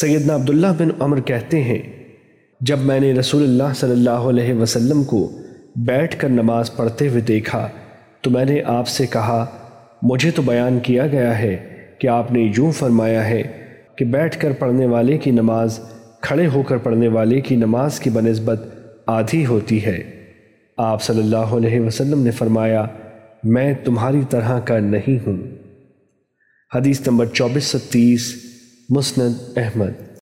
سیدنا عبداللہ بن عمر کہتے ہیں، جب میں نے رسول اللہ صلی اللہ علیہ وسلم کو بیٹھ کر نماز پڑھتے ہوئے دیکھا، تو میں نے آپ سے کہا، مجھے تو بیان کیا گیا ہے کہ آپ نے یوں فرمایا ہے کہ بیٹھ کر پڑھنے والے کی نماز، کھڑے ہو کر پڑھنے والے کی نماز کی بنسبت آدھی ہوتی ہے۔ آپ صلی اللہ علیہ وسلم نے فرمایا، میں تمہاری طرح کا نہیں ہوں۔ حدیث نمبر چوبیس سو تیس مسند احمد